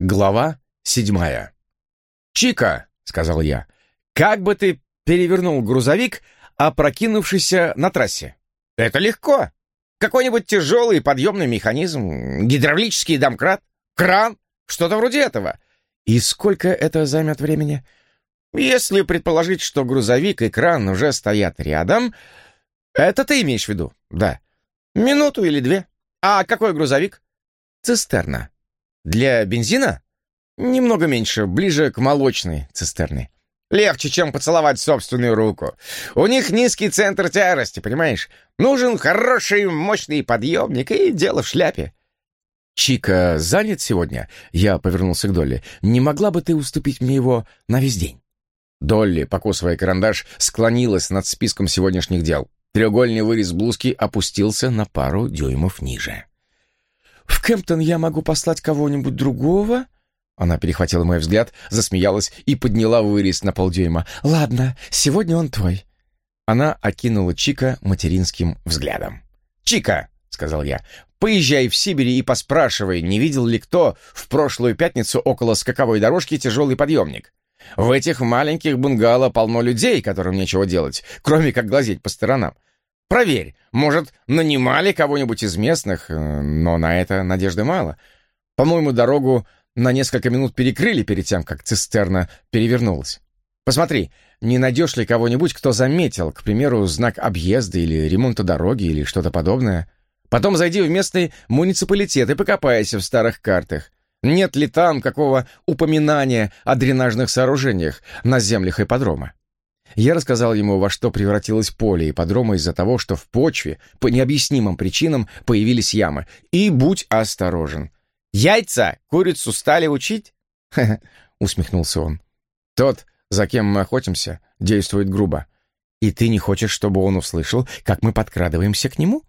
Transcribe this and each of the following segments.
Глава седьмая. «Чика», — сказал я, — «как бы ты перевернул грузовик, опрокинувшийся на трассе?» «Это легко. Какой-нибудь тяжелый подъемный механизм, гидравлический домкрат, кран, что-то вроде этого. И сколько это займет времени?» «Если предположить, что грузовик и кран уже стоят рядом...» «Это ты имеешь в виду?» «Да». «Минуту или две. А какой грузовик?» «Цистерна». Для бензина? Немного меньше, ближе к молочной цистерне. Легче, чем поцеловать собственную руку. У них низкий центр тяжести, понимаешь? Нужен хороший, мощный подъемник, и дело в шляпе. «Чика занят сегодня?» Я повернулся к Долли. «Не могла бы ты уступить мне его на весь день?» Долли, покусывая карандаш, склонилась над списком сегодняшних дел. Треугольный вырез блузки опустился на пару дюймов ниже. «В Кемптон я могу послать кого-нибудь другого?» Она перехватила мой взгляд, засмеялась и подняла вырез на полдюйма. «Ладно, сегодня он твой». Она окинула Чика материнским взглядом. «Чика!» — сказал я. «Поезжай в Сибирь и поспрашивай, не видел ли кто в прошлую пятницу около скаковой дорожки тяжелый подъемник. В этих маленьких бунгало полно людей, которым нечего делать, кроме как глазеть по сторонам. Проверь, может, нанимали кого-нибудь из местных, э, но на это надежды мало. По-моему, дорогу на несколько минут перекрыли перед тем, как цистерна перевернулась. Посмотри, не найдешь ли кого-нибудь, кто заметил, к примеру, знак объезда или ремонта дороги или что-то подобное. Потом зайди в местный муниципалитет и покопайся в старых картах. Нет ли там какого упоминания о дренажных сооружениях на землях ипподрома? Я рассказал ему, во что превратилось поле ипподрома из-за того, что в почве по необъяснимым причинам появились ямы. И будь осторожен. «Яйца курицу стали учить?» усмехнулся он. «Тот, за кем мы охотимся, действует грубо. И ты не хочешь, чтобы он услышал, как мы подкрадываемся к нему?»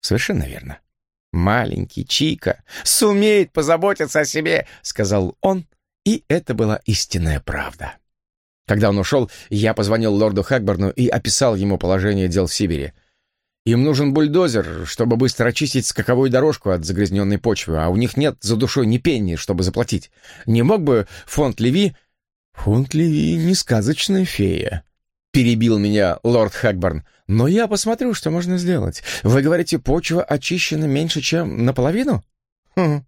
«Совершенно верно». «Маленький Чика сумеет позаботиться о себе», — сказал он, и это была истинная правда. Когда он ушел, я позвонил лорду Хэкборну и описал ему положение дел в Сибири. Им нужен бульдозер, чтобы быстро очистить скаковую дорожку от загрязненной почвы, а у них нет за душой ни пенни, чтобы заплатить. Не мог бы фонд Леви... Фонд Леви не сказочная фея. Перебил меня лорд Хэкборн. Но я посмотрю, что можно сделать. Вы говорите, почва очищена меньше, чем наполовину? Хм.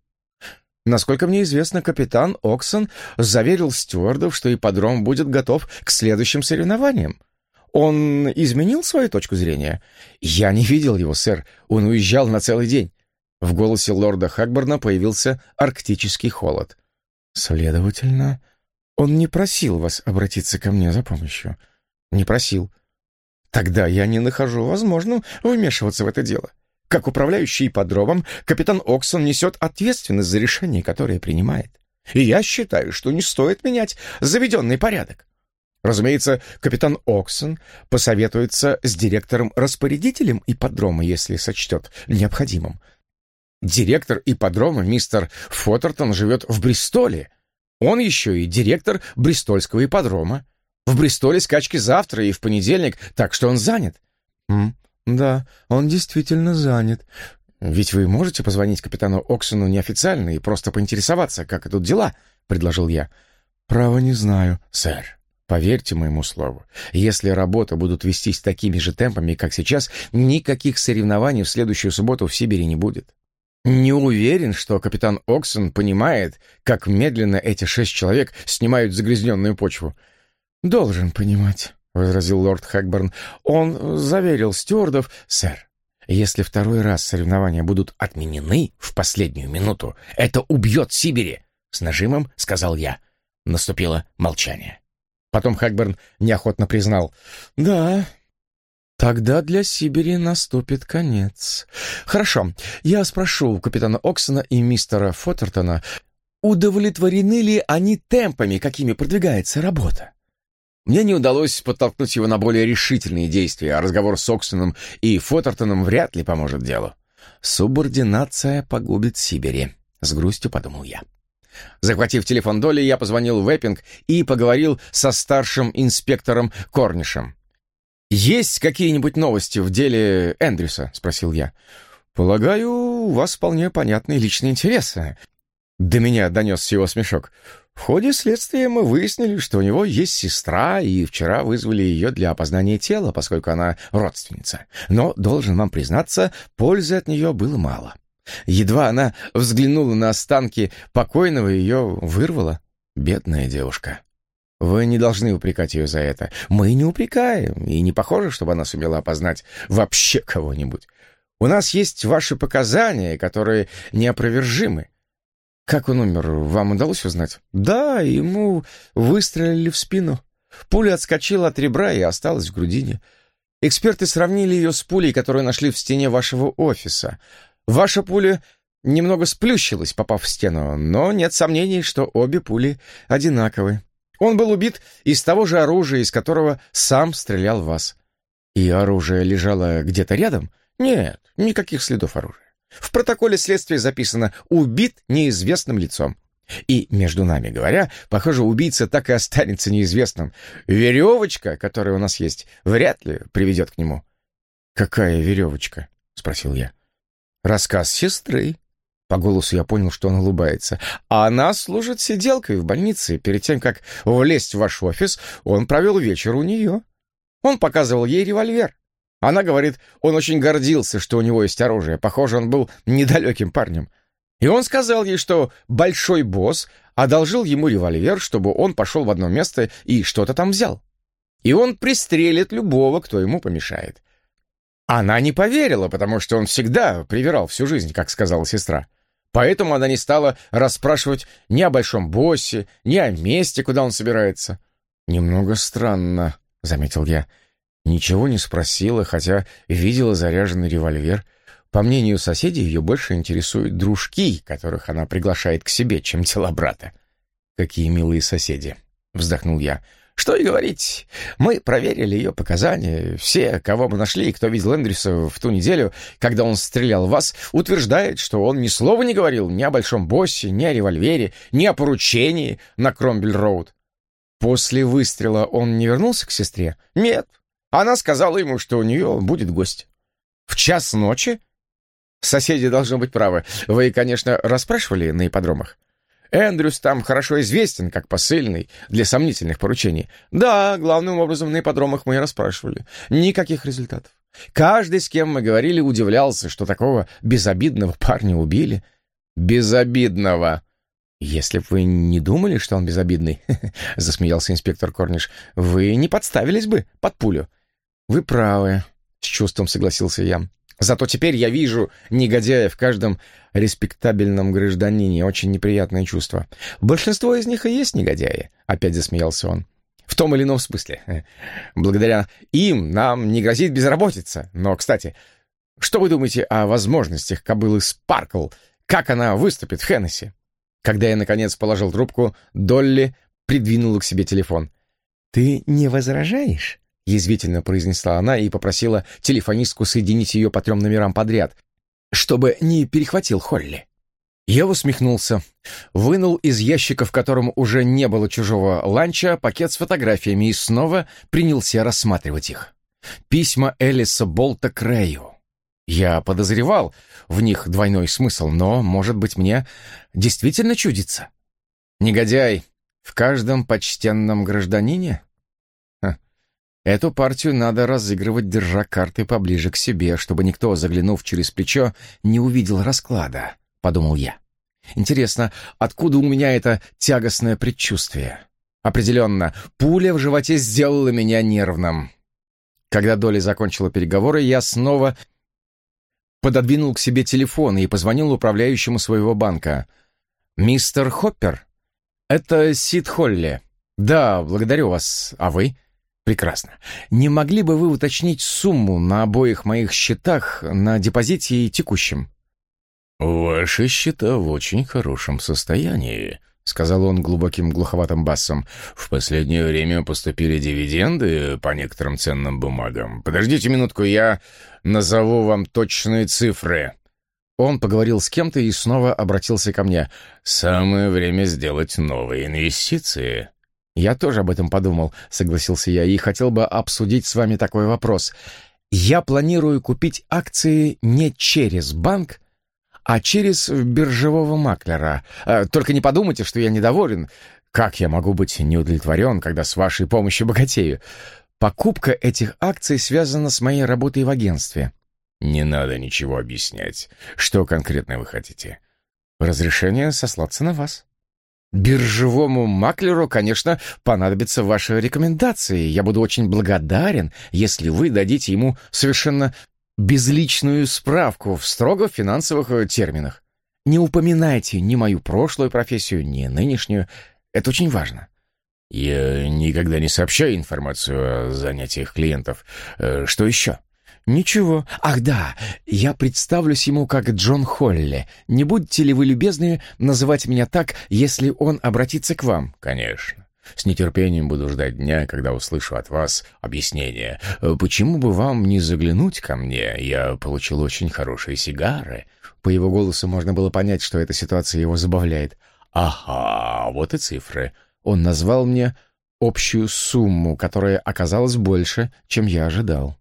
Насколько мне известно, капитан Оксон заверил стюардов, что ипподром будет готов к следующим соревнованиям. Он изменил свою точку зрения? Я не видел его, сэр. Он уезжал на целый день. В голосе лорда Хагборна появился арктический холод. Следовательно, он не просил вас обратиться ко мне за помощью. Не просил. Тогда я не нахожу возможным вмешиваться в это дело. Как управляющий подробом, капитан Оксон несет ответственность за решение, которое принимает. И я считаю, что не стоит менять заведенный порядок. Разумеется, капитан Оксон посоветуется с директором-распорядителем ипподрома, если сочтет необходимым. Директор ипподрома, мистер Фоттертон, живет в Бристоле. Он еще и директор Бристольского ипподрома. В Бристоле скачки завтра и в понедельник, так что он занят. М «Да, он действительно занят. Ведь вы можете позвонить капитану Оксону неофициально и просто поинтересоваться, как идут дела?» — предложил я. «Право не знаю, сэр. Поверьте моему слову, если работы будут вестись такими же темпами, как сейчас, никаких соревнований в следующую субботу в Сибири не будет. Не уверен, что капитан Оксон понимает, как медленно эти шесть человек снимают загрязненную почву. Должен понимать». — возразил лорд Хэкберн. «Он заверил стюардов, сэр, если второй раз соревнования будут отменены в последнюю минуту, это убьет Сибири!» С нажимом сказал я. Наступило молчание. Потом Хэкберн неохотно признал. «Да, Тогда для Сибири наступит конец. Хорошо, я спрошу у капитана Оксона и мистера Фоттертона, удовлетворены ли они темпами, какими продвигается работа. Мне не удалось подтолкнуть его на более решительные действия, а разговор с Оксоном и Фотертоном вряд ли поможет делу. «Субординация погубит Сибири», — с грустью подумал я. Захватив телефон Доли, я позвонил в Эппинг и поговорил со старшим инспектором Корнишем. «Есть какие-нибудь новости в деле Эндрюса?» — спросил я. «Полагаю, у вас вполне понятные личные интересы. До меня донесся его смешок. В ходе следствия мы выяснили, что у него есть сестра, и вчера вызвали ее для опознания тела, поскольку она родственница. Но, должен вам признаться, пользы от нее было мало. Едва она взглянула на останки покойного, ее вырвала. Бедная девушка. Вы не должны упрекать ее за это. Мы не упрекаем, и не похоже, чтобы она сумела опознать вообще кого-нибудь. У нас есть ваши показания, которые неопровержимы. Как он умер, вам удалось узнать? Да, ему выстрелили в спину. Пуля отскочила от ребра и осталась в грудине. Эксперты сравнили ее с пулей, которую нашли в стене вашего офиса. Ваша пуля немного сплющилась, попав в стену, но нет сомнений, что обе пули одинаковы. Он был убит из того же оружия, из которого сам стрелял вас. И оружие лежало где-то рядом? Нет, никаких следов оружия. В протоколе следствия записано «убит неизвестным лицом». И, между нами говоря, похоже, убийца так и останется неизвестным. Веревочка, которая у нас есть, вряд ли приведет к нему. «Какая веревочка?» — спросил я. «Рассказ сестры», по голосу я понял, что он улыбается. Она служит сиделкой в больнице. Перед тем, как влезть в ваш офис, он провел вечер у нее. Он показывал ей револьвер. Она говорит, он очень гордился, что у него есть оружие. Похоже, он был недалеким парнем. И он сказал ей, что большой босс одолжил ему револьвер, чтобы он пошел в одно место и что-то там взял. И он пристрелит любого, кто ему помешает. Она не поверила, потому что он всегда привирал всю жизнь, как сказала сестра. Поэтому она не стала расспрашивать ни о большом боссе, ни о месте, куда он собирается. «Немного странно», — заметил я. Ничего не спросила, хотя видела заряженный револьвер. По мнению соседей, ее больше интересуют дружки, которых она приглашает к себе, чем тела брата. «Какие милые соседи!» — вздохнул я. Что и говорить, мы проверили ее показания. Все, кого мы нашли и кто видел Эндрюса в ту неделю, когда он стрелял в вас, утверждает, что он ни слова не говорил ни о Большом Боссе, ни о револьвере, ни о поручении на Кромбель-Роуд. После выстрела он не вернулся к сестре? Нет. Она сказала ему, что у нее будет гость. В час ночи? Соседи должны быть правы. Вы, конечно, расспрашивали на ипподромах? Эндрюс там хорошо известен как посыльный для сомнительных поручений. Да, главным образом на ипподромах мы и расспрашивали. Никаких результатов. Каждый, с кем мы говорили, удивлялся, что такого безобидного парня убили. Безобидного. Если бы вы не думали, что он безобидный, засмеялся инспектор Корниш, вы не подставились бы под пулю. Вы правы, с чувством согласился я. Зато теперь я вижу негодяя в каждом респектабельном гражданине. Очень неприятное чувство. Большинство из них и есть негодяи. Опять засмеялся он. В том или ином смысле. Благодаря им нам не грозит безработица. Но, кстати, что вы думаете о возможностях кобылы Спаркл? Как она выступит в Хеннесси? Когда я, наконец, положил трубку, Долли придвинула к себе телефон. «Ты не возражаешь?» Язвительно произнесла она и попросила телефонистку соединить ее по трем номерам подряд, чтобы не перехватил Холли. Я усмехнулся, вынул из ящика, в котором уже не было чужого ланча, пакет с фотографиями и снова принялся рассматривать их. Письма Элиса Болта Крею. Я подозревал в них двойной смысл, но, может быть, мне действительно чудится. Негодяй в каждом почтенном гражданине? Эту партию надо разыгрывать, держа карты поближе к себе, чтобы никто, заглянув через плечо, не увидел расклада, — подумал я. Интересно, откуда у меня это тягостное предчувствие? Определенно, пуля в животе сделала меня нервным. Когда Доли закончила переговоры, я снова пододвинул к себе телефон и позвонил управляющему своего банка. «Мистер Хоппер?» «Это Сид Холли». «Да, благодарю вас. А вы?» Прекрасно. Не могли бы вы уточнить сумму на обоих моих счетах, на депозите и текущем? Ваши счета в очень хорошем состоянии, сказал он глубоким глуховатым басом. В последнее время поступили дивиденды по некоторым ценным бумагам. Подождите минутку, я назову вам точные цифры. Он поговорил с кем-то и снова обратился ко мне. «Самое время сделать новые инвестиции». «Я тоже об этом подумал», — согласился я, «и хотел бы обсудить с вами такой вопрос. Я планирую купить акции не через банк, а через биржевого маклера. Э, только не подумайте, что я недоволен. Как я могу быть неудовлетворен, когда с вашей помощью богатею? Покупка этих акций связана с моей работой в агентстве. Не надо ничего объяснять. Что конкретно вы хотите? Разрешение сослаться на вас. Биржевому маклеру, конечно, понадобятся ваши рекомендации. Я буду очень благодарен, если вы дадите ему совершенно безличную справку в строго финансовых э, терминах. Не упоминайте ни мою прошлую профессию, ни нынешнюю. Это очень важно. Я никогда не сообщаю информацию о занятиях клиентов. Э, что еще? «Ничего. Ах да, я представлюсь ему как Джон Холли. Не будете ли вы любезны называть меня так, если он обратится к вам?» «Конечно. С нетерпением буду ждать дня, когда услышу от вас объяснение. Почему бы вам не заглянуть ко мне? Я получил очень хорошие сигары». По его голосу можно было понять, что эта ситуация его забавляет. «Ага, вот и цифры». Он назвал мне общую сумму, которая оказалась больше, чем я ожидал.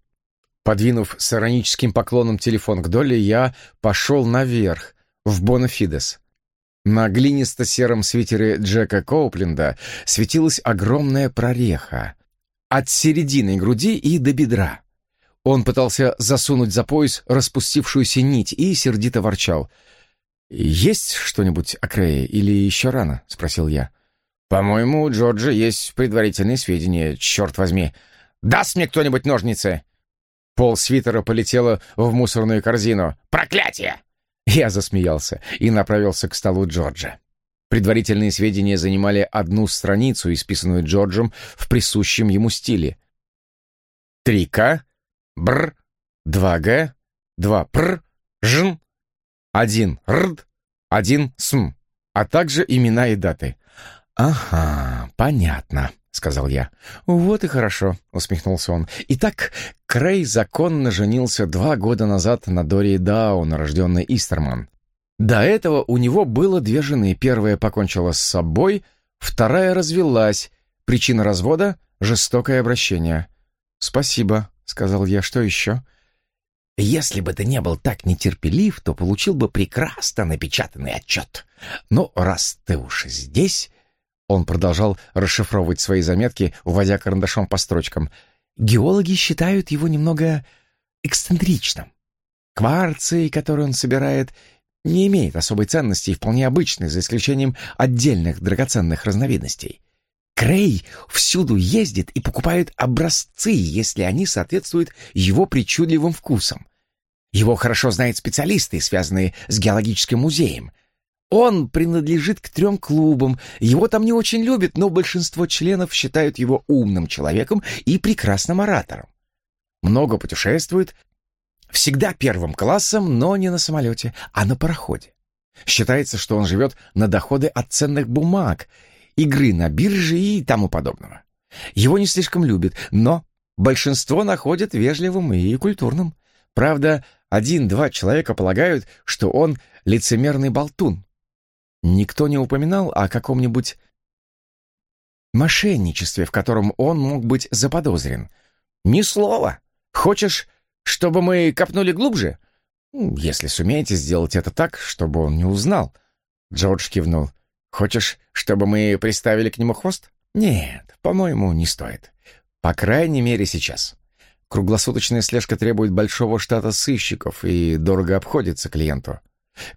Подвинув с ироническим поклоном телефон к Долли, я пошел наверх, в Бонафидес. На глинисто-сером свитере Джека Коупленда светилась огромная прореха. От середины груди и до бедра. Он пытался засунуть за пояс распустившуюся нить и сердито ворчал. «Есть что-нибудь о Крее или еще рано?» — спросил я. «По-моему, у Джорджа есть предварительные сведения, черт возьми. Даст мне кто-нибудь ножницы?» Пол свитера полетело в мусорную корзину. «Проклятие!» Я засмеялся и направился к столу Джорджа. Предварительные сведения занимали одну страницу, исписанную Джорджем в присущем ему стиле. Три к Бр, два г два пр, Жн, один Рд, один См, а также имена и даты. «Ага, понятно», — сказал я. «Вот и хорошо», — усмехнулся он. «Итак, Крей законно женился два года назад на Дори Даун, рожденной Истерман. До этого у него было две жены. Первая покончила с собой, вторая развелась. Причина развода — жестокое обращение». «Спасибо», — сказал я. «Что еще?» «Если бы ты не был так нетерпелив, то получил бы прекрасно напечатанный отчет. Но раз ты уж здесь...» Он продолжал расшифровывать свои заметки, уводя карандашом по строчкам. «Геологи считают его немного эксцентричным. Кварцы, которые он собирает, не имеют особой ценности и вполне обычны, за исключением отдельных драгоценных разновидностей. Крей всюду ездит и покупает образцы, если они соответствуют его причудливым вкусам. Его хорошо знают специалисты, связанные с геологическим музеем — он принадлежит к трем клубам, его там не очень любят, но большинство членов считают его умным человеком и прекрасным оратором. Много путешествует, всегда первым классом, но не на самолете, а на пароходе. Считается, что он живет на доходы от ценных бумаг, игры на бирже и тому подобного. Его не слишком любят, но большинство находят вежливым и культурным. Правда, один-два человека полагают, что он лицемерный болтун, Никто не упоминал о каком-нибудь мошенничестве, в котором он мог быть заподозрен. Ни слова. Хочешь, чтобы мы копнули глубже? Если сумеете сделать это так, чтобы он не узнал. Джордж кивнул. Хочешь, чтобы мы приставили к нему хвост? Нет, по-моему, не стоит. По крайней мере, сейчас. Круглосуточная слежка требует большого штата сыщиков и дорого обходится клиенту.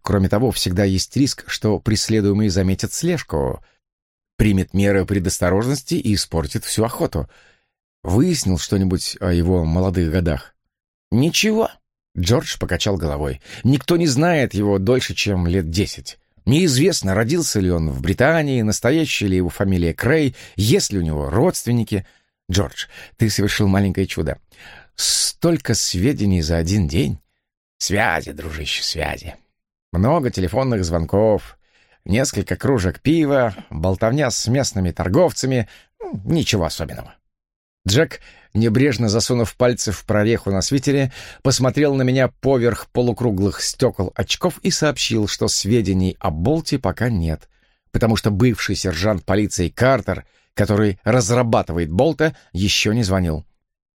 Кроме того, всегда есть риск, что преследуемый заметит слежку, примет меры предосторожности и испортит всю охоту. Выяснил что-нибудь о его молодых годах? Ничего. Джордж покачал головой. Никто не знает его дольше, чем лет десять. Неизвестно, родился ли он в Британии, настоящая ли его фамилия Крей, есть ли у него родственники. Джордж, ты совершил маленькое чудо. Столько сведений за один день. Связи, дружище, связи. Много телефонных звонков, несколько кружек пива, болтовня с местными торговцами. Ну, ничего особенного. Джек, небрежно засунув пальцы в прореху на свитере, посмотрел на меня поверх полукруглых стекол очков и сообщил, что сведений о Болте пока нет, потому что бывший сержант полиции Картер, который разрабатывает Болта, еще не звонил.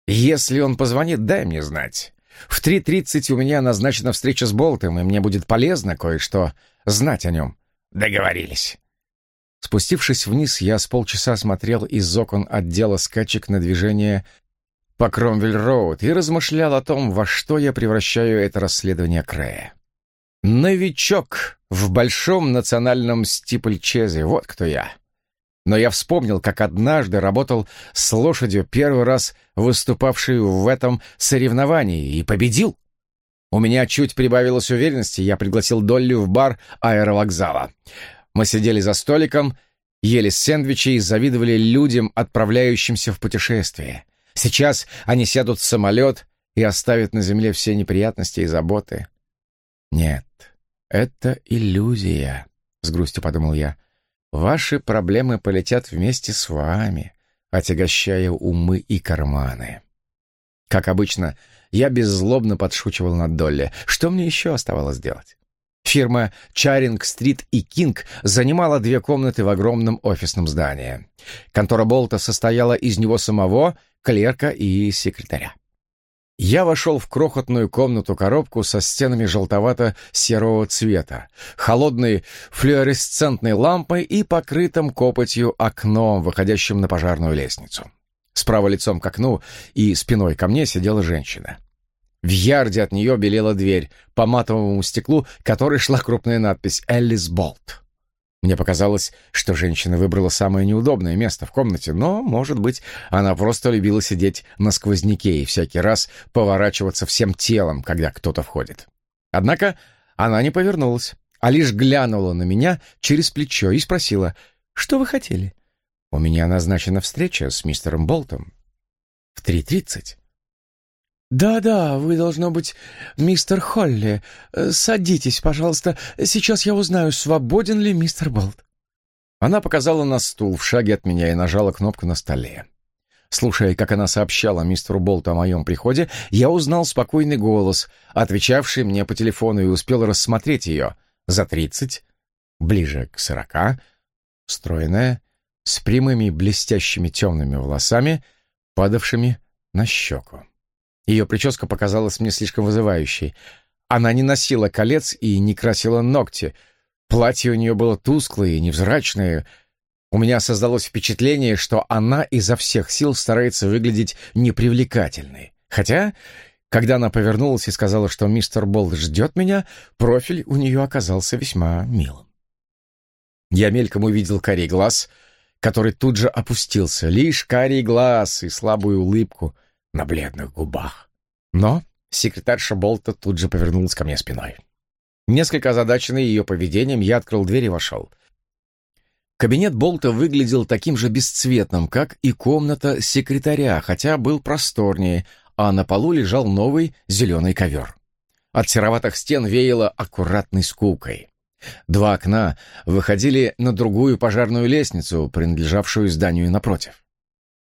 «Если он позвонит, дай мне знать. В 3.30 у меня назначена встреча с Болтом, и мне будет полезно кое-что знать о нем». «Договорились». Спустившись вниз, я с полчаса смотрел из окон отдела скачек на движение по Кромвель-Роуд и размышлял о том, во что я превращаю это расследование Крэя. Новичок в большом национальном стипльчезе, вот кто я. Но я вспомнил, как однажды работал с лошадью, первый раз выступавшей в этом соревновании, и победил. У меня чуть прибавилось уверенности, я пригласил Долли в бар аэровокзала. Мы сидели за столиком, ели сэндвичи и завидовали людям, отправляющимся в путешествие. Сейчас они сядут в самолет и оставят на земле все неприятности и заботы. Нет, это иллюзия, с грустью подумал я. Ваши проблемы полетят вместе с вами, отягощая умы и карманы. Как обычно, я беззлобно подшучивал над Долли. Что мне еще оставалось делать? Фирма Чаринг-стрит и Кинг занимала две комнаты в огромном офисном здании. Контора Болта состояла из него самого, клерка и секретаря. Я вошел в крохотную комнату-коробку со стенами желтовато-серого цвета, холодной флуоресцентной лампой и покрытым копотью окном, выходящим на пожарную лестницу. Справа лицом к окну и спиной ко мне сидела женщина. В ярде от нее белела дверь, по матовому стеклу которой шла крупная надпись «Эллис Болт». Мне показалось, что женщина выбрала самое неудобное место в комнате, но, может быть, она просто любила сидеть на сквозняке и всякий раз поворачиваться всем телом, когда кто-то входит. Однако она не повернулась, а лишь глянула на меня через плечо и спросила, «Что вы хотели?» «У меня назначена встреча с мистером Болтом в три тридцать». «Да-да, вы, должно быть, мистер Холли. Садитесь, пожалуйста. Сейчас я узнаю, свободен ли мистер Болт». Она показала на стул в шаге от меня и нажала кнопку на столе. Слушая, как она сообщала мистеру Болту о моем приходе, я узнал спокойный голос, отвечавший мне по телефону, и успел рассмотреть ее. За тридцать, ближе к сорока, стройная, с прямыми блестящими темными волосами, падавшими на щеку. Ее прическа показалась мне слишком вызывающей. Она не носила колец и не красила ногти. Платье у нее было тусклое и невзрачное. У меня создалось впечатление, что она изо всех сил старается выглядеть непривлекательной. Хотя, когда она повернулась и сказала, что мистер Болт ждет меня, профиль у нее оказался весьма милым. Я мельком увидел карий глаз, который тут же опустился. Лишь карий глаз и слабую улыбку — на бледных губах. Но секретарша Болта тут же повернулась ко мне спиной. Несколько озадаченный ее поведением, я открыл дверь и вошел. Кабинет Болта выглядел таким же бесцветным, как и комната секретаря, хотя был просторнее, а на полу лежал новый зеленый ковер. От сероватых стен веяло аккуратной скукой. Два окна выходили на другую пожарную лестницу, принадлежавшую зданию напротив.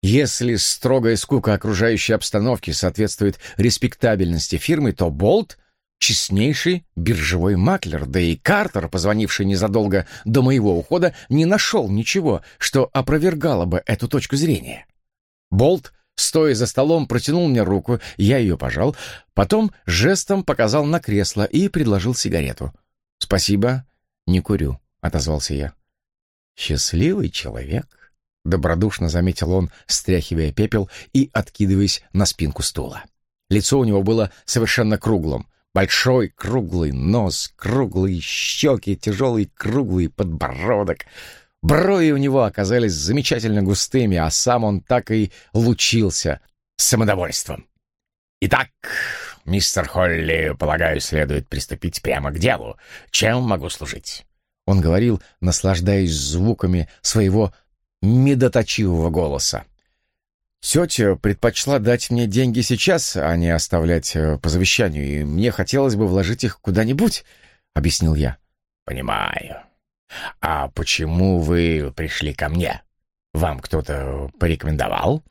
Если строгая скука окружающей обстановки соответствует респектабельности фирмы, то Болт — честнейший биржевой маклер, да и Картер, позвонивший незадолго до моего ухода, не нашел ничего, что опровергало бы эту точку зрения. Болт, стоя за столом, протянул мне руку, я ее пожал, потом жестом показал на кресло и предложил сигарету. «Спасибо, не курю», — отозвался я. «Счастливый человек», Добродушно заметил он, стряхивая пепел и откидываясь на спинку стула. Лицо у него было совершенно круглым. Большой круглый нос, круглые щеки, тяжелый круглый подбородок. Брови у него оказались замечательно густыми, а сам он так и лучился самодовольством. «Итак, мистер Холли, полагаю, следует приступить прямо к делу. Чем могу служить?» Он говорил, наслаждаясь звуками своего медоточивого голоса. Тетя предпочла дать мне деньги сейчас, а не оставлять э, по завещанию, и мне хотелось бы вложить их куда-нибудь, — объяснил я. «Понимаю. А почему вы пришли ко мне? Вам кто-то порекомендовал?»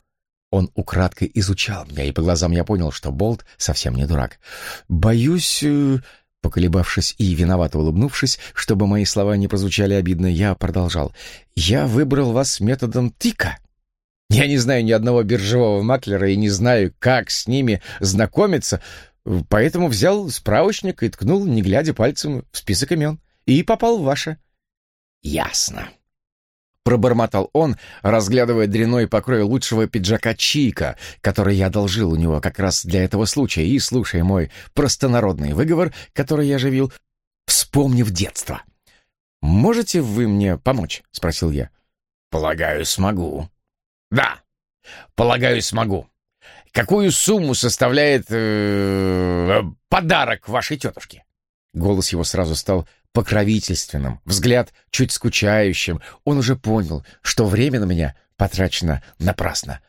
Он украдкой изучал меня, и по глазам я понял, что Болт совсем не дурак. «Боюсь...» Поколебавшись и виновато улыбнувшись, чтобы мои слова не прозвучали обидно, я продолжал. «Я выбрал вас методом тика. Я не знаю ни одного биржевого маклера и не знаю, как с ними знакомиться, Поэтому взял справочник и ткнул, не глядя пальцем, в список имен. И попал в ваше. Ясно. Пробормотал он, разглядывая дряной покрой лучшего пиджака Чика, который я одолжил у него как раз для этого случая, и слушая мой простонародный выговор, который я живил, вспомнив детство. «Можете вы мне помочь?» — спросил я. «Полагаю, смогу». «Да, полагаю, смогу. Какую сумму составляет э, подарок вашей тетушке?» Голос его сразу стал покровительственным, взгляд чуть скучающим. Он уже понял, что время на меня потрачено напрасно.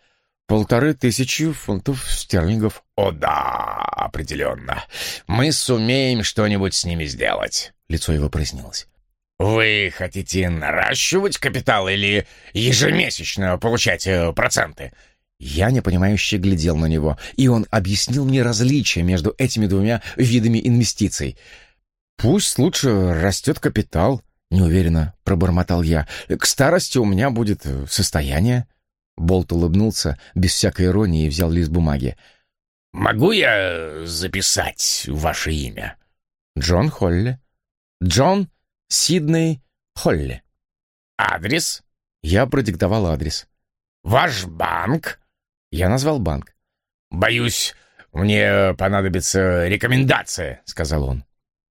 Полторы тысячи фунтов стерлингов. «О да, определенно. Мы сумеем что-нибудь с ними сделать». Лицо его прояснилось. «Вы хотите наращивать капитал или ежемесячно получать э, проценты?» Я непонимающе глядел на него, и он объяснил мне различия между этими двумя видами инвестиций. «Пусть лучше растет капитал», — неуверенно пробормотал я. «К старости у меня будет э, состояние». Болт улыбнулся без всякой иронии и взял лист бумаги. «Могу я записать ваше имя?» «Джон Холли». «Джон Сидней Холли». «Адрес?» Я продиктовал адрес. «Ваш банк?» Я назвал банк. «Боюсь, мне понадобится рекомендация», — сказал он.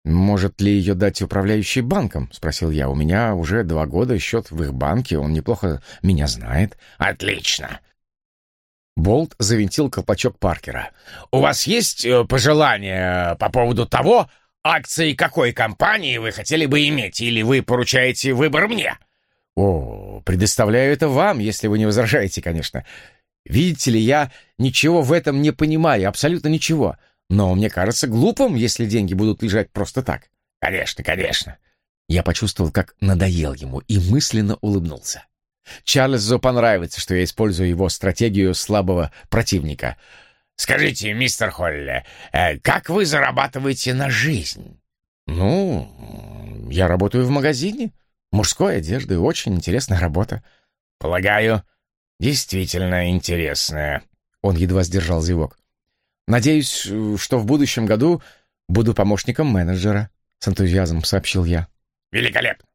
«Может ли ее дать управляющий банком?» — спросил я. «У меня уже два года счет в их банке, он неплохо меня знает». «Отлично!» Болт завинтил колпачок Паркера. «У вас есть э, пожелания по поводу того, акции какой компании вы хотели бы иметь, или вы поручаете выбор мне?» «О, предоставляю это вам, если вы не возражаете, конечно. Видите ли, я ничего в этом не понимаю, абсолютно ничего. Но мне кажется глупым, если деньги будут лежать просто так. Конечно, конечно. Я почувствовал, как надоел ему, и мысленно улыбнулся. Чарльзу понравится, что я использую его стратегию слабого противника. «Скажите, мистер Холли, э, как вы зарабатываете на жизнь?» «Ну, я работаю в магазине. Мужской одежды. Очень интересная работа». «Полагаю, действительно интересная». Он едва сдержал зевок. «Надеюсь, что в будущем году буду помощником менеджера», — с энтузиазмом сообщил я. «Великолепно!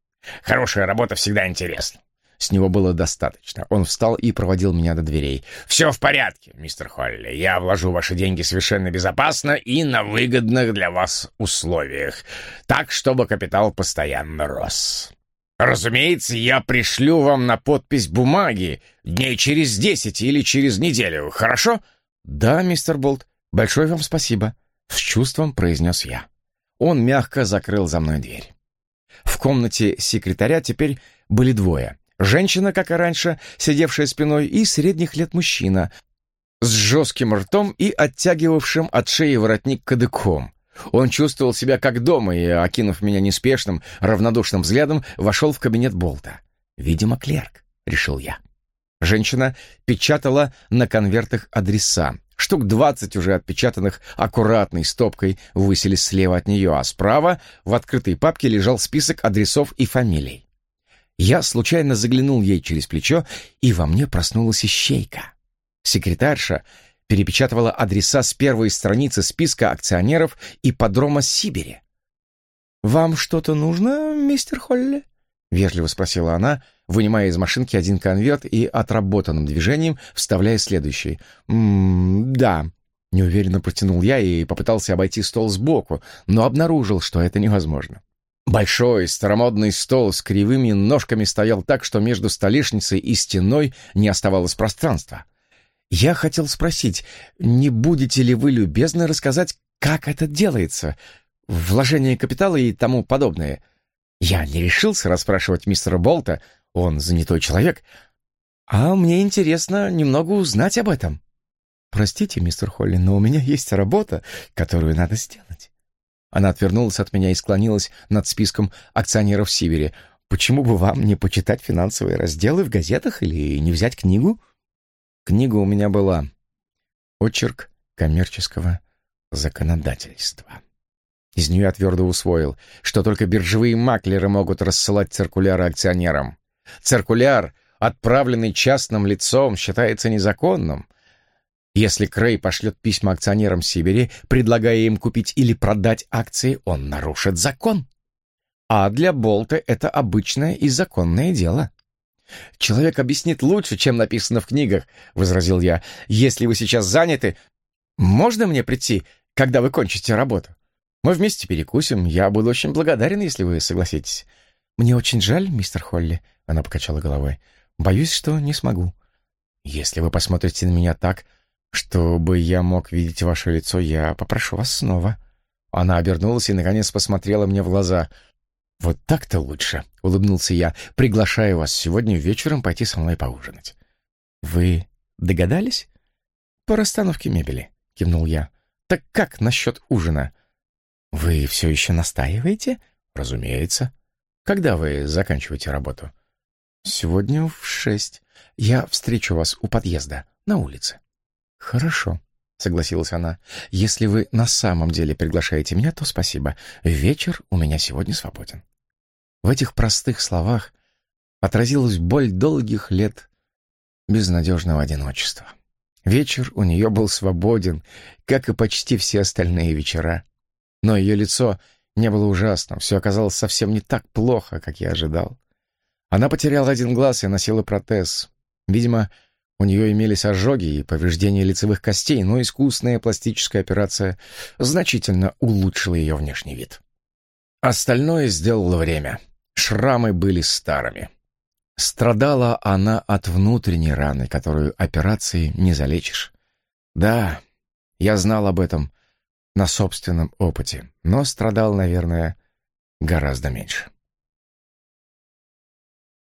Хорошая работа всегда интересна». С него было достаточно. Он встал и проводил меня до дверей. «Все в порядке, мистер Холли. Я вложу ваши деньги совершенно безопасно и на выгодных для вас условиях, так, чтобы капитал постоянно рос. Разумеется, я пришлю вам на подпись бумаги дней через десять или через неделю, хорошо?» «Да, мистер Болт. Большое вам спасибо», — с чувством произнес я. Он мягко закрыл за мной дверь. В комнате секретаря теперь были двое. Женщина, как и раньше, сидевшая спиной, и средних лет мужчина с жестким ртом и оттягивавшим от шеи воротник кадыком. Он чувствовал себя как дома и, окинув меня неспешным, равнодушным взглядом, вошел в кабинет Болта. «Видимо, клерк», — решил я. Женщина печатала на конвертах адреса, Штук двадцать уже отпечатанных аккуратной стопкой высились слева от нее, а справа в открытой папке лежал список адресов и фамилий. Я случайно заглянул ей через плечо, и во мне проснулась ищейка. Секретарша перепечатывала адреса с первой страницы списка акционеров и подрома Сибири. «Вам что-то нужно, мистер Холли?» — вежливо спросила она, вынимая из машинки один конверт и отработанным движением вставляя следующий. «М -м «Да», — неуверенно протянул я и попытался обойти стол сбоку, но обнаружил, что это невозможно. Большой старомодный стол с кривыми ножками стоял так, что между столешницей и стеной не оставалось пространства. Я хотел спросить, не будете ли вы любезны рассказать, как это делается? Вложение капитала и тому подобное. Я не решился расспрашивать мистера Болта, он занятой человек. А мне интересно немного узнать об этом. Простите, мистер Холли, но у меня есть работа, которую надо сделать. Она отвернулась от меня и склонилась над списком акционеров Сибири. Почему бы вам не почитать финансовые разделы в газетах или не взять книгу? Книга у меня была. Очерк коммерческого законодательства. Из нее я твердо усвоил, что только биржевые маклеры могут рассылать циркуляры акционерам. Циркуляр, отправленный частным лицом, считается незаконным. Если Крей пошлет письма акционерам Сибири, предлагая им купить или продать акции, он нарушит закон. А для Болта это обычное и законное дело. «Человек объяснит лучше, чем написано в книгах», — возразил я. «Если вы сейчас заняты, можно мне прийти, когда вы кончите работу? Мы вместе перекусим, я буду очень благодарен, если вы согласитесь». «Мне очень жаль, мистер Холли», — она покачала головой. «Боюсь, что не смогу». «Если вы посмотрите на меня так, чтобы я мог видеть ваше лицо, я попрошу вас снова». Она обернулась и, наконец, посмотрела мне в глаза. «Вот так-то лучше», — улыбнулся я. «Приглашаю вас сегодня вечером пойти со мной поужинать». «Вы догадались?» «По расстановке мебели», — кивнул я. «Так как насчет ужина?» «Вы все еще настаиваете?» «Разумеется». «Когда вы заканчиваете работу?» «Сегодня в шесть. Я встречу вас у подъезда, на улице». «Хорошо», — согласилась она. «Если вы на самом деле приглашаете меня, то спасибо. Вечер у меня сегодня свободен». В этих простых словах отразилась боль долгих лет безнадежного одиночества. Вечер у нее был свободен, как и почти все остальные вечера. Но ее лицо не было ужасным, все оказалось совсем не так плохо, как я ожидал. Она потеряла один глаз и носила протез. Видимо, у нее имелись ожоги и повреждения лицевых костей, но искусная пластическая операция значительно улучшила ее внешний вид. Остальное сделало время. Шрамы были старыми. Страдала она от внутренней раны, которую операцией не залечишь. Да, я знал об этом на собственном опыте, но страдал, наверное, гораздо меньше.